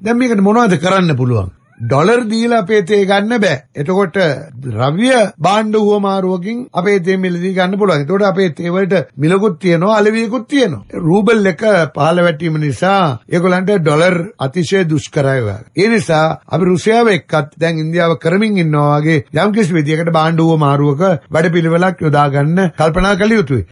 දැන් මේකට මොනවද කරන්න පුළුවන්? ඩොලර් දීලා අපේ තේ ගන්න බෑ. එතකොට ද්‍රව්‍ය භාණ්ඩ හුවමාරුවකින් අපේ තේ මිලදී ගන්න පුළුවන්. එතකොට අපේ තේ වලට මිලකුත් තියෙනවා, අලෙවියකුත් තියෙනවා. රූබල් එක පහළ වැටීම නිසා ඒගොල්ලන්ට ඩොලර් අතිශය දුෂ්කරයි ඒ නිසා අපි රුසියාව එක්කත් දැන් ඉන්දියාව කරමින් ඉන්නවා වගේ යම්කිසි විදියකට භාණ්ඩ හුවමාරුවක වැඩපිළිවෙලක් යොදා ගන්න කල්පනා කළ යුතුයි.